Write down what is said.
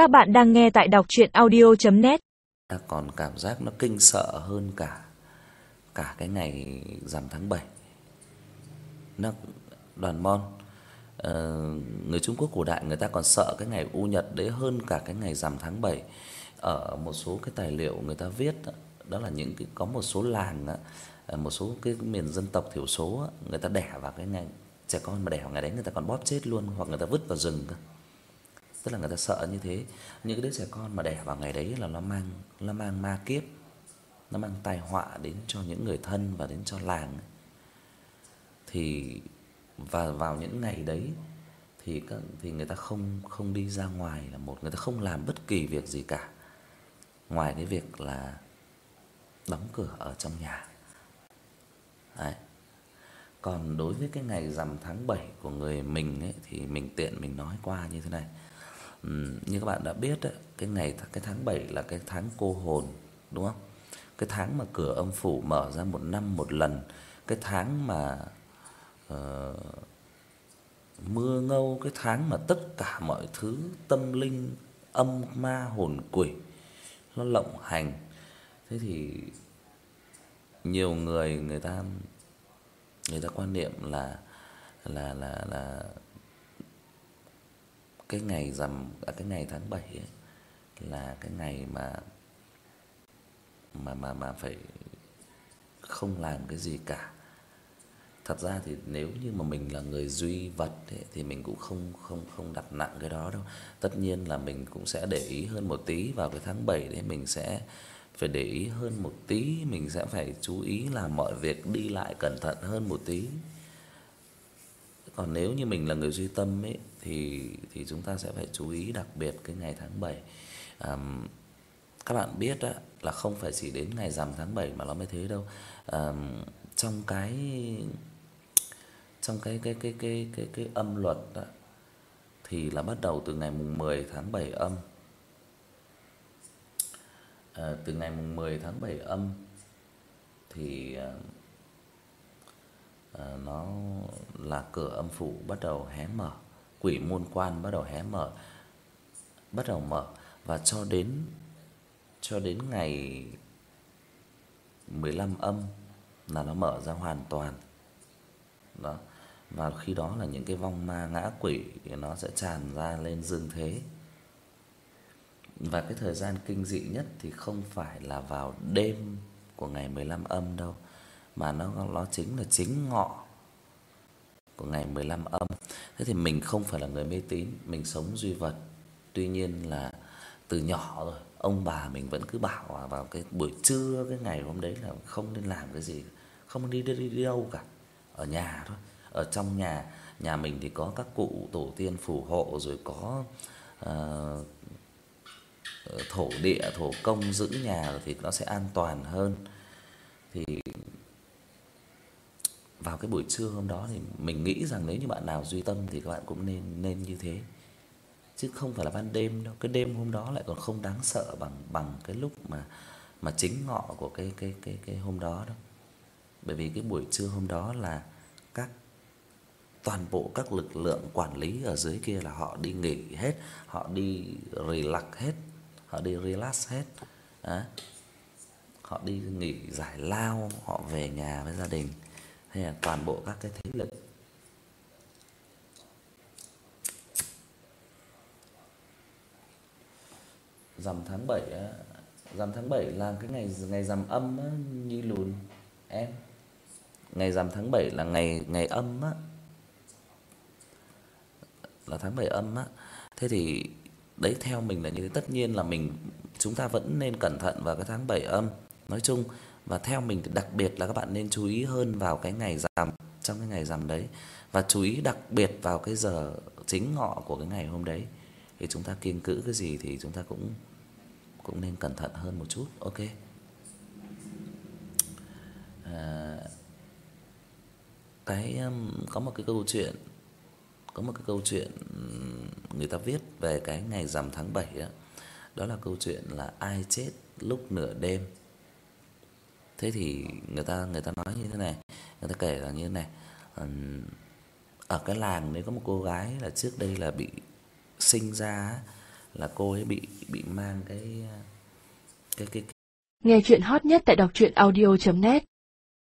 Các bạn đang nghe tại đọc audio net ta còn cảm giác nó kinh sợ hơn cả cả cái ngày rằm tháng 7. Nó đoàn Mon uh, người Trung Quốc cổ đại người ta còn sợ cái ngày U Nhật đấy hơn cả cái ngày rằm tháng 7. Ở một số cái tài liệu người ta viết đó là những cái có một số làng á, ờ, một số cái miền dân tộc thiểu số á, người ta đẻ vào cái ngày trẻ con mà đẻ vào ngày đấy người ta còn bóp chết luôn hoặc người ta vứt vào rừng cơ. Tức là người ta sợ như thế. Những cái đứa trẻ con mà đẻ vào ngày đấy là nó mang nó mang ma kiếp. Nó mang tai họa đến cho những người thân và đến cho làng. Thì và vào những ngày đấy thì các thì người ta không không đi ra ngoài là một, người ta không làm bất kỳ việc gì cả. Ngoài cái việc là đóng cửa ở trong nhà. Đấy. Còn đối với cái ngày rằm tháng 7 của người mình ấy thì mình tiện mình nói qua như thế này. Như các bạn đã biết ấy, cái ngày cái tháng 7 là cái tháng cô hồn, đúng không? Cái tháng mà cửa âm phủ mở ra một năm một lần, cái tháng mà ờ mưa ngâu, cái tháng mà tất cả mọi thứ tâm linh, âm ma hồn quỷ nó lộng hành. Thế thì nhiều người người ta người ta quan niệm là là là là cái ngày rằm à, cái ngày tháng 7 ấy là cái ngày mà mà mà mà phải không làm cái gì cả. Thật ra thì nếu như mà mình là người duy vật ấy, thì mình cũng không không không đặt nặng cái đó đâu. Tất nhiên là mình cũng sẽ để ý hơn một tí vào cái tháng 7 đấy mình sẽ phải để ý hơn một tí, mình sẽ phải chú ý làm mọi việc đi lại cẩn thận hơn một tí. Còn nếu như mình là người duy tâm ấy thì thì chúng ta sẽ phải chú ý đặc biệt cái ngày tháng 7. À, các bạn biết á là không phải chỉ đến ngày rằm tháng 7 mà nó mới thế đâu. À, trong cái trong cái cái cái cái cái cái âm luật á thì là bắt đầu từ ngày mùng 10 tháng 7 âm. À, từ ngày mùng 10 tháng 7 âm thì Ờ, nó là cửa âm phủ bắt đầu hé mở, quỷ môn quan bắt đầu hé mở. Bắt đầu mở và cho đến cho đến ngày 15 âm là nó mở ra hoàn toàn. Đó. Và khi đó là những cái vong ma ngã quỷ nó sẽ tràn ra lên dương thế. Và cái thời gian kinh dị nhất thì không phải là vào đêm của ngày 15 âm đâu, mà nó nó chính là chính ngọ của ngày 15 âm. Thế thì mình không phải là người mê tín, mình sống duy vật. Tuy nhiên là từ nhỏ rồi, ông bà mình vẫn cứ bảo à, vào cái buổi trưa cái ngày hôm đấy là không nên làm cái gì, không đi đi, đi đâu cả, ở nhà thôi. Ở trong nhà, nhà mình thì có các cụ tổ tiên phù hộ rồi có ờ, ờ thổ địa, thổ công giữ nhà thì nó sẽ an toàn hơn. Thì vào cái buổi trưa hôm đó thì mình nghĩ rằng nếu như bạn nào duy tâm thì các bạn cũng nên nên như thế. Chứ không phải là ban đêm đâu, cái đêm hôm đó lại còn không đáng sợ bằng bằng cái lúc mà mà chính ngọ của cái cái cái cái hôm đó đâu. Bởi vì cái buổi trưa hôm đó là các toàn bộ các lực lượng quản lý ở dưới kia là họ đi nghỉ hết, họ đi relax hết, họ đi relax hết. Đấy. Họ đi nghỉ giải lao, họ về nhà với gia đình hay là toàn bộ các cái thế lực Rằm tháng 7 á, rằm tháng 7 là cái ngày ngày rằm âm á như Lùn em. Ngày rằm tháng 7 là ngày ngày âm á. Là tháng 7 âm á. Thế thì đấy theo mình là như thế, tất nhiên là mình chúng ta vẫn nên cẩn thận vào cái tháng 7 âm nói chung và theo mình thì đặc biệt là các bạn nên chú ý hơn vào cái ngày rằm, trong cái ngày rằm đấy và chú ý đặc biệt vào cái giờ chính ngọ của cái ngày hôm đấy. Thì chúng ta kiêng cữ cái gì thì chúng ta cũng cũng nên cẩn thận hơn một chút. OK. À cái um, có một cái câu chuyện, có một cái câu chuyện người ta viết về cái ngày rằm tháng 7 á. Đó là câu chuyện là ai chết lúc nửa đêm. Thế thì người ta người ta nói như thế này, người ta kể là như thế này. Ở cái làng đấy có một cô gái là trước đây là bị sinh ra là cô ấy bị bị mang cái cái cái Nghe chuyện hot nhất tại đọc truyện audio.net